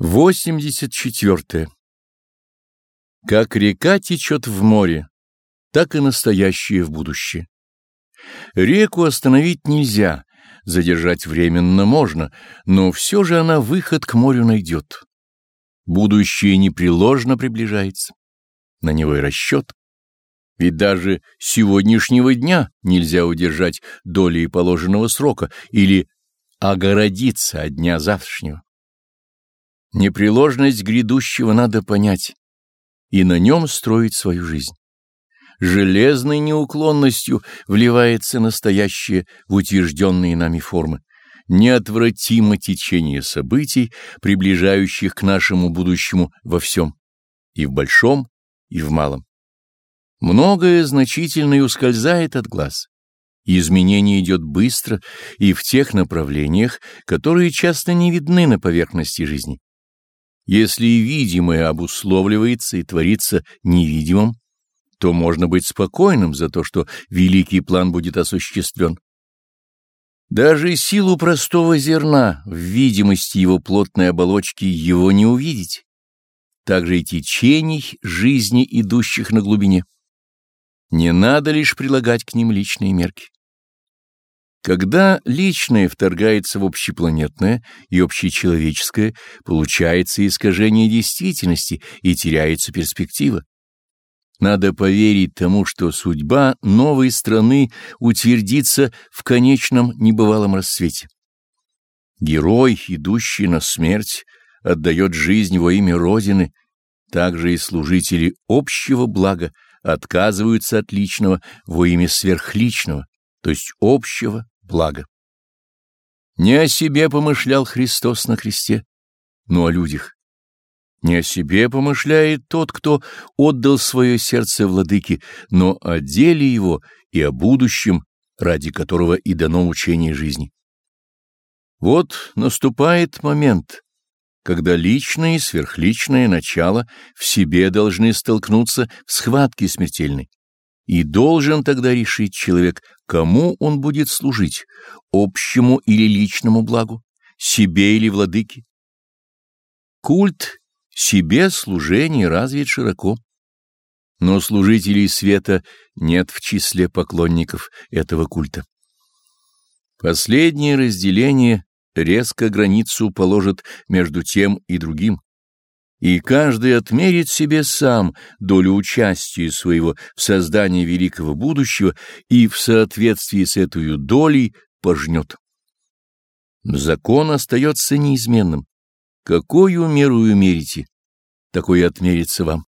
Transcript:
84. Как река течет в море, так и настоящее в будущее. Реку остановить нельзя, задержать временно можно, но все же она выход к морю найдет. Будущее непреложно приближается. На него и расчет. Ведь даже сегодняшнего дня нельзя удержать долей положенного срока или огородиться от дня завтрашнего. Непреложность грядущего надо понять и на нем строить свою жизнь. Железной неуклонностью вливается настоящее в утвержденные нами формы. Неотвратимо течение событий, приближающих к нашему будущему во всем, и в большом, и в малом. Многое значительное ускользает от глаз. Изменение идет быстро и в тех направлениях, которые часто не видны на поверхности жизни. Если видимое обусловливается и творится невидимым, то можно быть спокойным за то, что великий план будет осуществлен. Даже силу простого зерна в видимости его плотной оболочки его не увидеть. Также и течений жизни, идущих на глубине. Не надо лишь прилагать к ним личные мерки. Когда личное вторгается в общепланетное и общечеловеческое, получается искажение действительности и теряется перспектива. Надо поверить тому, что судьба новой страны утвердится в конечном небывалом рассвете. Герой, идущий на смерть, отдает жизнь во имя Родины, также и служители общего блага отказываются от личного во имя сверхличного то есть общего блага. Не о себе помышлял Христос на кресте, но о людях. Не о себе помышляет тот, кто отдал свое сердце владыке, но о деле его и о будущем, ради которого и дано учение жизни. Вот наступает момент, когда личное и сверхличное начало в себе должны столкнуться в схватке смертельной. И должен тогда решить человек, кому он будет служить, общему или личному благу, себе или владыке. Культ себе служение развит широко, но служителей света нет в числе поклонников этого культа. Последнее разделение резко границу положит между тем и другим, и каждый отмерит себе сам долю участия своего в создании великого будущего и в соответствии с этой долей пожнет. Закон остается неизменным. Какую меру мерите, такой отмерится вам.